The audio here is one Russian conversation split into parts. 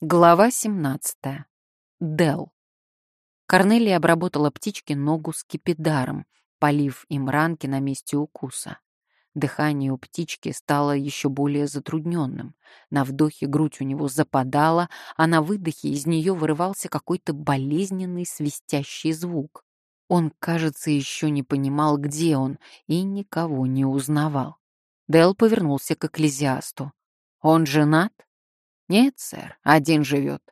Глава 17. Дел. Корнелия обработала птичке ногу скипидаром, полив им ранки на месте укуса. Дыхание у птички стало еще более затрудненным. На вдохе грудь у него западала, а на выдохе из нее вырывался какой-то болезненный свистящий звук. Он, кажется, еще не понимал, где он, и никого не узнавал. Дел повернулся к экклезиасту. «Он женат?» «Нет, сэр, один живет.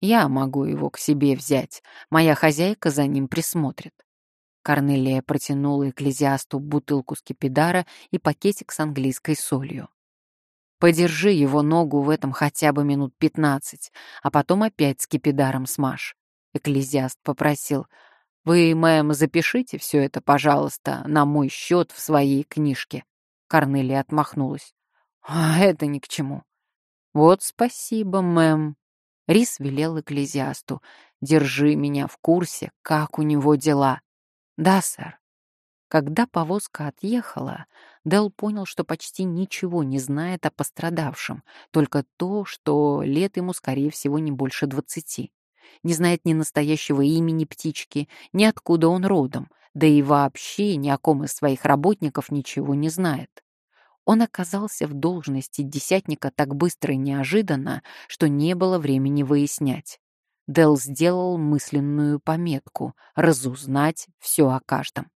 Я могу его к себе взять. Моя хозяйка за ним присмотрит». Корнелия протянула экклезиасту бутылку скипидара и пакетик с английской солью. «Подержи его ногу в этом хотя бы минут пятнадцать, а потом опять скипидаром смажь». Экклезиаст попросил, «Вы, мэм, запишите все это, пожалуйста, на мой счет в своей книжке». Корнелия отмахнулась. «А это ни к чему. «Вот спасибо, мэм». Рис велел экклезиасту. «Держи меня в курсе, как у него дела». «Да, сэр». Когда повозка отъехала, Дел понял, что почти ничего не знает о пострадавшем, только то, что лет ему, скорее всего, не больше двадцати. Не знает ни настоящего имени птички, ни откуда он родом, да и вообще ни о ком из своих работников ничего не знает. Он оказался в должности десятника так быстро и неожиданно, что не было времени выяснять. Дел сделал мысленную пометку — разузнать все о каждом.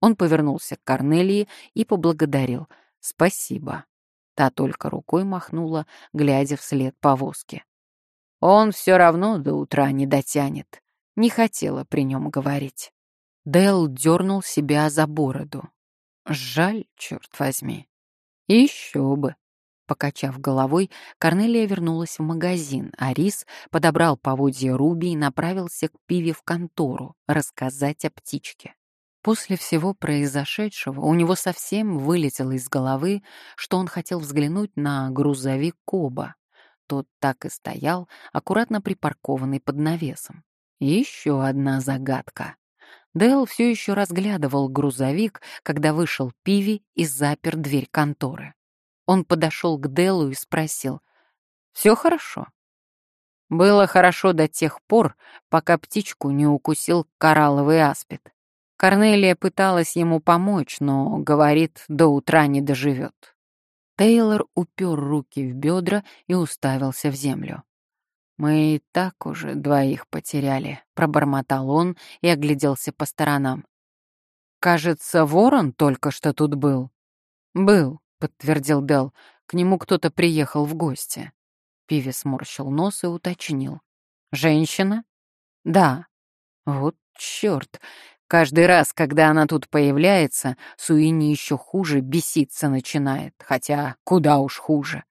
Он повернулся к Корнелии и поблагодарил. «Спасибо». Та только рукой махнула, глядя вслед повозки. «Он все равно до утра не дотянет. Не хотела при нем говорить». Дел дернул себя за бороду. «Жаль, черт возьми. «Еще бы!» Покачав головой, Корнелия вернулась в магазин, а Рис подобрал поводья Руби и направился к Пиве в контору рассказать о птичке. После всего произошедшего у него совсем вылетело из головы, что он хотел взглянуть на грузовик Коба. Тот так и стоял, аккуратно припаркованный под навесом. Еще одна загадка. Дэл все еще разглядывал грузовик, когда вышел Пиви и запер дверь конторы. Он подошел к Дэлу и спросил, «Все хорошо?» Было хорошо до тех пор, пока птичку не укусил коралловый аспид. Корнелия пыталась ему помочь, но, говорит, до утра не доживет. Тейлор упер руки в бедра и уставился в землю. «Мы и так уже двоих потеряли», — пробормотал он и огляделся по сторонам. «Кажется, ворон только что тут был». «Был», — подтвердил Дел. «К нему кто-то приехал в гости». Пиви сморщил нос и уточнил. «Женщина?» «Да». «Вот черт! Каждый раз, когда она тут появляется, Суини еще хуже беситься начинает, хотя куда уж хуже.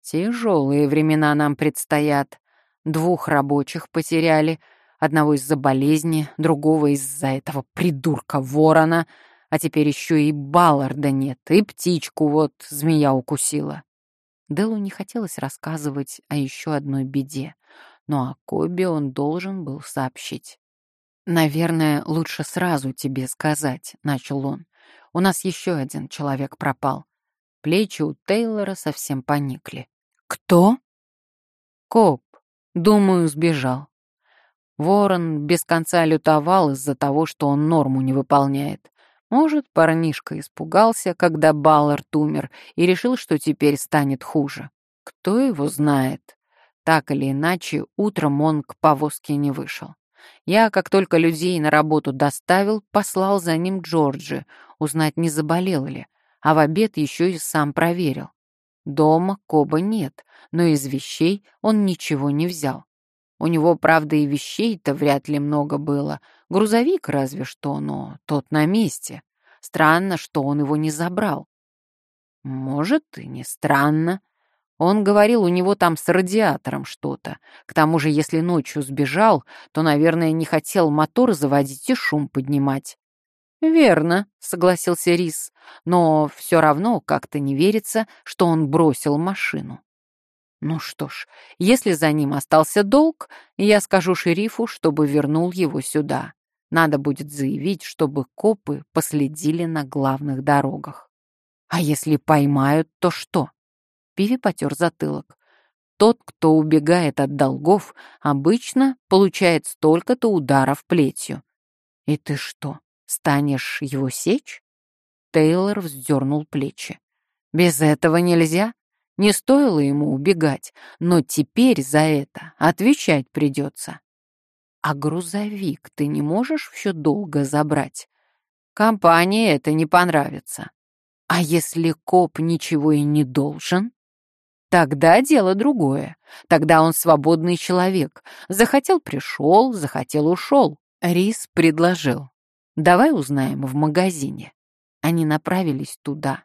Тяжелые времена нам предстоят. Двух рабочих потеряли, одного из-за болезни, другого из-за этого придурка ворона, а теперь еще и Балларда нет, и птичку вот змея укусила. Делу не хотелось рассказывать о еще одной беде, но о Кобе он должен был сообщить. «Наверное, лучше сразу тебе сказать», — начал он. «У нас еще один человек пропал». Плечи у Тейлора совсем поникли. «Кто?» «Коб, Думаю, сбежал. Ворон без конца лютовал из-за того, что он норму не выполняет. Может, парнишка испугался, когда Баллард умер, и решил, что теперь станет хуже. Кто его знает? Так или иначе, утром он к повозке не вышел. Я, как только людей на работу доставил, послал за ним Джорджи, узнать, не заболел ли, а в обед еще и сам проверил. Дома Коба нет, но из вещей он ничего не взял. У него, правда, и вещей-то вряд ли много было. Грузовик разве что, но тот на месте. Странно, что он его не забрал. Может, и не странно. Он говорил, у него там с радиатором что-то. К тому же, если ночью сбежал, то, наверное, не хотел мотор заводить и шум поднимать. «Верно», — согласился Рис, «но все равно как-то не верится, что он бросил машину». «Ну что ж, если за ним остался долг, я скажу шерифу, чтобы вернул его сюда. Надо будет заявить, чтобы копы последили на главных дорогах. А если поймают, то что?» Пиви потер затылок. Тот, кто убегает от долгов, обычно получает столько-то ударов плетью. И ты что, станешь его сечь? Тейлор вздернул плечи. Без этого нельзя. Не стоило ему убегать, но теперь за это отвечать придется. А грузовик ты не можешь все долго забрать? Компании это не понравится. А если коп ничего и не должен? Тогда дело другое. Тогда он свободный человек. Захотел — пришел, захотел — ушел. Рис предложил. «Давай узнаем в магазине». Они направились туда.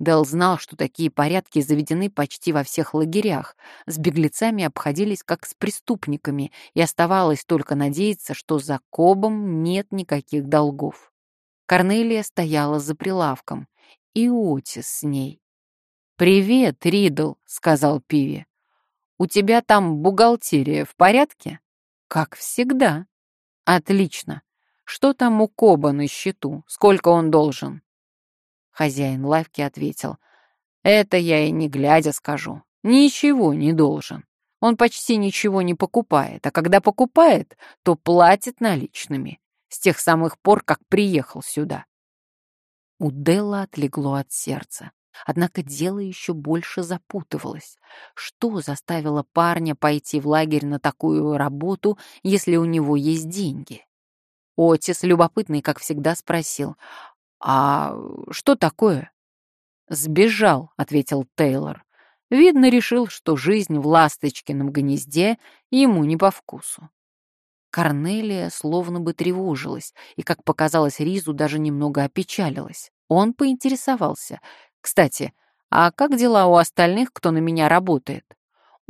Дел знал, что такие порядки заведены почти во всех лагерях. С беглецами обходились как с преступниками, и оставалось только надеяться, что за Кобом нет никаких долгов. Корнелия стояла за прилавком, и Отис с ней. «Привет, Ридл», — сказал Пиви. «У тебя там бухгалтерия в порядке?» «Как всегда». «Отлично. Что там у Коба на счету? Сколько он должен?» Хозяин лавки ответил. «Это я и не глядя скажу. Ничего не должен. Он почти ничего не покупает, а когда покупает, то платит наличными. С тех самых пор, как приехал сюда». У Делла отлегло от сердца. Однако дело еще больше запутывалось. Что заставило парня пойти в лагерь на такую работу, если у него есть деньги? Отис, любопытный, как всегда, спросил, «А что такое?» «Сбежал», — ответил Тейлор. Видно, решил, что жизнь в ласточкином гнезде ему не по вкусу. Корнелия словно бы тревожилась и, как показалось Ризу, даже немного опечалилась. Он поинтересовался, кстати, а как дела у остальных, кто на меня работает?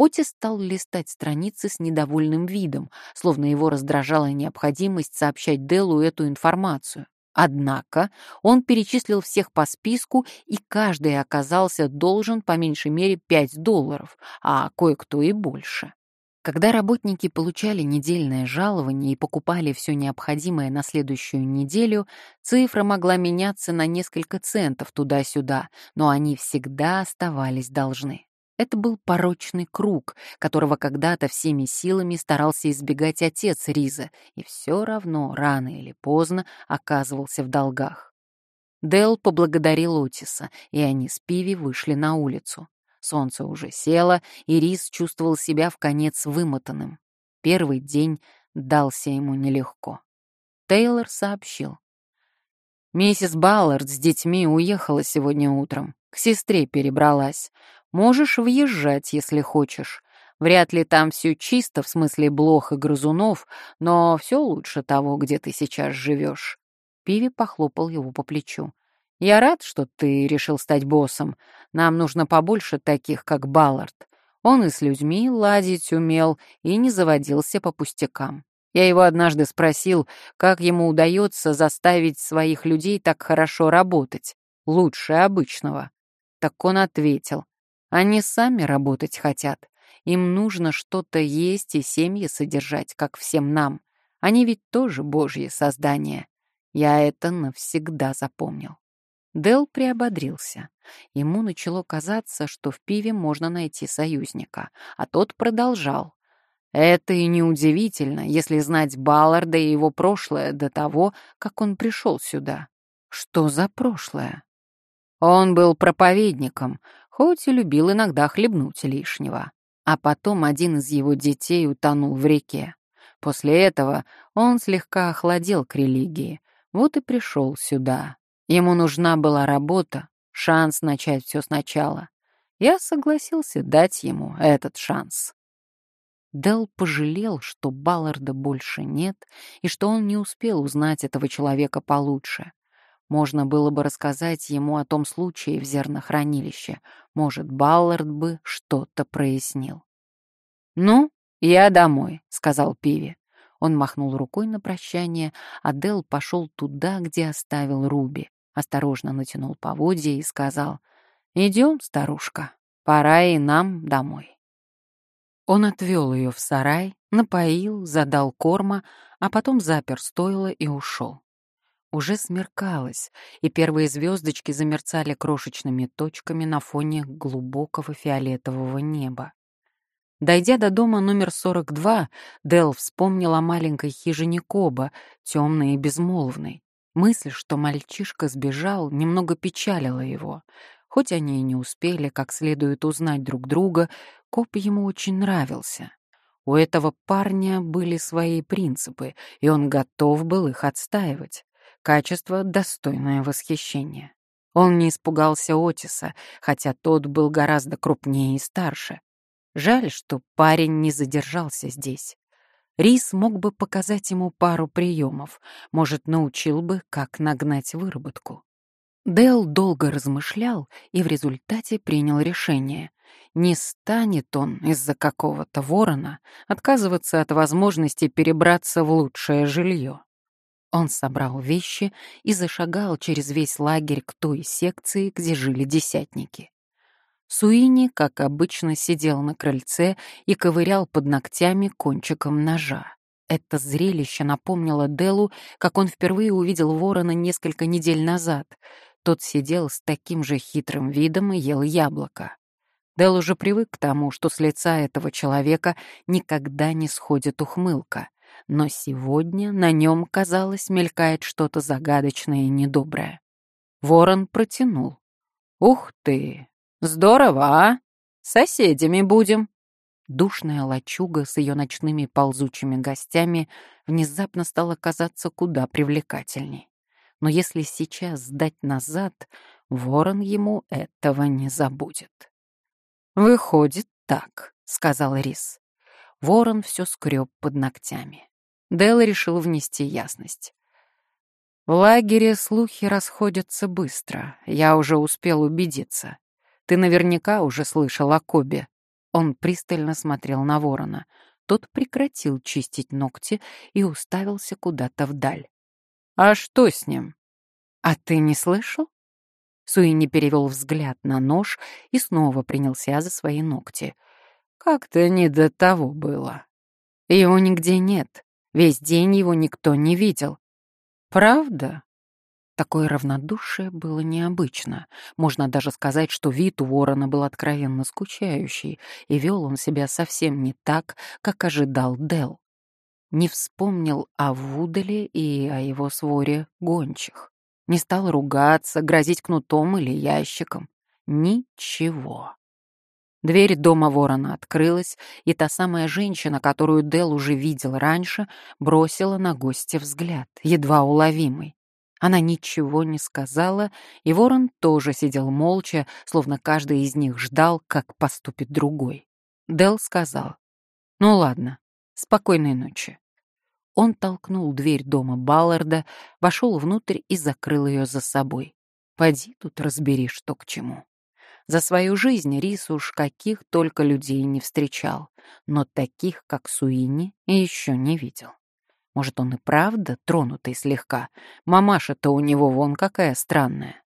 Оти стал листать страницы с недовольным видом, словно его раздражала необходимость сообщать Делу эту информацию. Однако он перечислил всех по списку, и каждый оказался должен по меньшей мере 5 долларов, а кое-кто и больше. Когда работники получали недельное жалование и покупали все необходимое на следующую неделю, цифра могла меняться на несколько центов туда-сюда, но они всегда оставались должны. Это был порочный круг, которого когда-то всеми силами старался избегать отец Риза, и все равно рано или поздно оказывался в долгах. Дел поблагодарил Отиса, и они с Пиви вышли на улицу. Солнце уже село, и Рис чувствовал себя в конец вымотанным. Первый день дался ему нелегко. Тейлор сообщил. «Миссис Баллард с детьми уехала сегодня утром. К сестре перебралась. Можешь въезжать, если хочешь. Вряд ли там все чисто в смысле блох и грызунов, но все лучше того, где ты сейчас живешь». Пиви похлопал его по плечу. Я рад, что ты решил стать боссом. Нам нужно побольше таких, как Баллард. Он и с людьми ладить умел, и не заводился по пустякам. Я его однажды спросил, как ему удается заставить своих людей так хорошо работать, лучше обычного. Так он ответил, они сами работать хотят. Им нужно что-то есть и семьи содержать, как всем нам. Они ведь тоже божьи создания. Я это навсегда запомнил. Дел приободрился. Ему начало казаться, что в пиве можно найти союзника, а тот продолжал. Это и неудивительно, если знать Балларда и его прошлое до того, как он пришел сюда. Что за прошлое? Он был проповедником, хоть и любил иногда хлебнуть лишнего. А потом один из его детей утонул в реке. После этого он слегка охладел к религии, вот и пришел сюда. Ему нужна была работа, шанс начать все сначала. Я согласился дать ему этот шанс. Дел пожалел, что Балларда больше нет и что он не успел узнать этого человека получше. Можно было бы рассказать ему о том случае в зернохранилище. Может, Баллард бы что-то прояснил. «Ну, я домой», — сказал Пиви. Он махнул рукой на прощание, а Дел пошел туда, где оставил Руби осторожно натянул поводья и сказал, «Идем, старушка, пора и нам домой». Он отвел ее в сарай, напоил, задал корма, а потом запер стойло и ушел. Уже смеркалось, и первые звездочки замерцали крошечными точками на фоне глубокого фиолетового неба. Дойдя до дома номер 42, Дел вспомнил о маленькой хижине Коба, темной и безмолвной. Мысль, что мальчишка сбежал, немного печалила его. Хоть они и не успели как следует узнать друг друга, Коб ему очень нравился. У этого парня были свои принципы, и он готов был их отстаивать. Качество, достойное восхищения. Он не испугался Отиса, хотя тот был гораздо крупнее и старше. Жаль, что парень не задержался здесь. Рис мог бы показать ему пару приемов, может, научил бы, как нагнать выработку. Дэл долго размышлял и в результате принял решение. Не станет он из-за какого-то ворона отказываться от возможности перебраться в лучшее жилье. Он собрал вещи и зашагал через весь лагерь к той секции, где жили десятники. Суини, как обычно, сидел на крыльце и ковырял под ногтями кончиком ножа. Это зрелище напомнило Делу, как он впервые увидел ворона несколько недель назад. Тот сидел с таким же хитрым видом и ел яблоко. Дел уже привык к тому, что с лица этого человека никогда не сходит ухмылка. Но сегодня на нем, казалось, мелькает что-то загадочное и недоброе. Ворон протянул. «Ух ты! Здорово, а? Соседями будем. Душная лачуга с ее ночными ползучими гостями внезапно стала казаться куда привлекательней. Но если сейчас сдать назад, ворон ему этого не забудет. «Выходит так», — сказал Рис. Ворон все скреб под ногтями. Дэл решил внести ясность. В лагере слухи расходятся быстро, я уже успел убедиться. Ты наверняка уже слышал о Кобе». Он пристально смотрел на ворона. Тот прекратил чистить ногти и уставился куда-то вдаль. «А что с ним?» «А ты не слышал?» Суини перевел взгляд на нож и снова принялся за свои ногти. «Как-то не до того было. Его нигде нет. Весь день его никто не видел. Правда?» Такое равнодушие было необычно. Можно даже сказать, что вид у ворона был откровенно скучающий, и вел он себя совсем не так, как ожидал Дел. Не вспомнил о Вуделе и о его своре гончих. Не стал ругаться, грозить кнутом или ящиком. Ничего. Дверь дома ворона открылась, и та самая женщина, которую Дел уже видел раньше, бросила на гостя взгляд, едва уловимый. Она ничего не сказала, и ворон тоже сидел молча, словно каждый из них ждал, как поступит другой. Дел сказал, «Ну ладно, спокойной ночи». Он толкнул дверь дома Балларда, вошел внутрь и закрыл ее за собой. «Поди тут разбери, что к чему». За свою жизнь Рис уж каких только людей не встречал, но таких, как Суини, еще не видел. Может, он и правда тронутый слегка? Мамаша-то у него вон какая странная.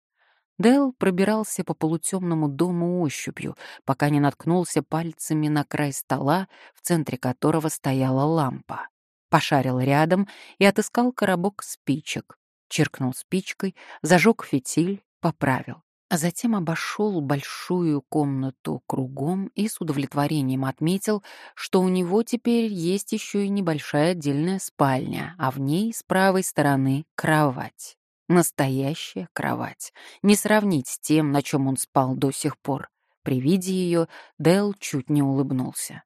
Дэл пробирался по полутемному дому ощупью, пока не наткнулся пальцами на край стола, в центре которого стояла лампа. Пошарил рядом и отыскал коробок спичек. Чиркнул спичкой, зажег фитиль, поправил а затем обошел большую комнату кругом и с удовлетворением отметил, что у него теперь есть еще и небольшая отдельная спальня, а в ней с правой стороны кровать. Настоящая кровать. Не сравнить с тем, на чем он спал до сих пор. При виде ее Дэл чуть не улыбнулся.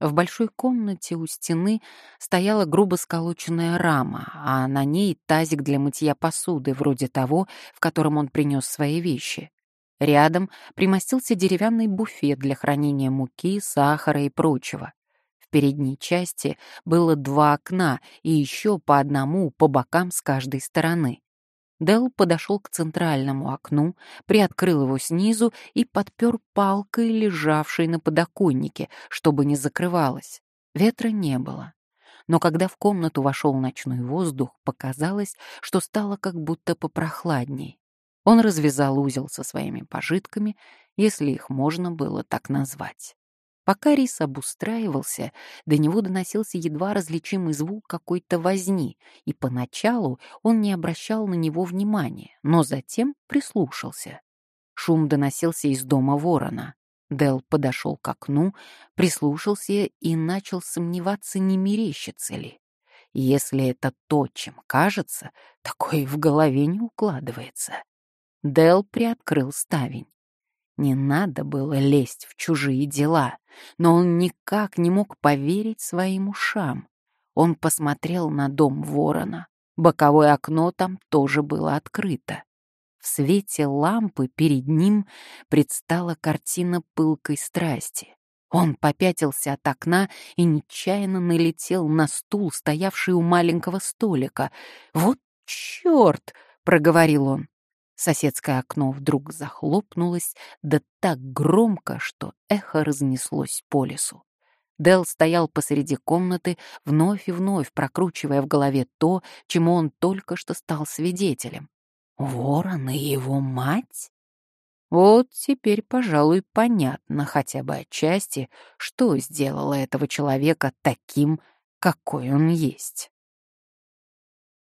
В большой комнате у стены стояла грубо сколоченная рама, а на ней тазик для мытья посуды, вроде того, в котором он принес свои вещи. Рядом примостился деревянный буфет для хранения муки, сахара и прочего. В передней части было два окна и еще по одному по бокам с каждой стороны. Дел подошел к центральному окну, приоткрыл его снизу и подпер палкой, лежавшей на подоконнике, чтобы не закрывалось. Ветра не было. Но когда в комнату вошел ночной воздух, показалось, что стало как будто попрохладней. Он развязал узел со своими пожитками, если их можно было так назвать. Пока рис обустраивался, до него доносился едва различимый звук какой-то возни, и поначалу он не обращал на него внимания, но затем прислушался. Шум доносился из дома ворона. Дел подошел к окну, прислушался и начал сомневаться, не мерещится ли. Если это то, чем кажется, такое в голове не укладывается. Дел приоткрыл ставень. Не надо было лезть в чужие дела, но он никак не мог поверить своим ушам. Он посмотрел на дом ворона. Боковое окно там тоже было открыто. В свете лампы перед ним предстала картина пылкой страсти. Он попятился от окна и нечаянно налетел на стул, стоявший у маленького столика. «Вот черт!» — проговорил он. Соседское окно вдруг захлопнулось, да так громко, что эхо разнеслось по лесу. Дел стоял посреди комнаты, вновь и вновь прокручивая в голове то, чему он только что стал свидетелем. Ворон и его мать? Вот теперь, пожалуй, понятно хотя бы отчасти, что сделало этого человека таким, какой он есть.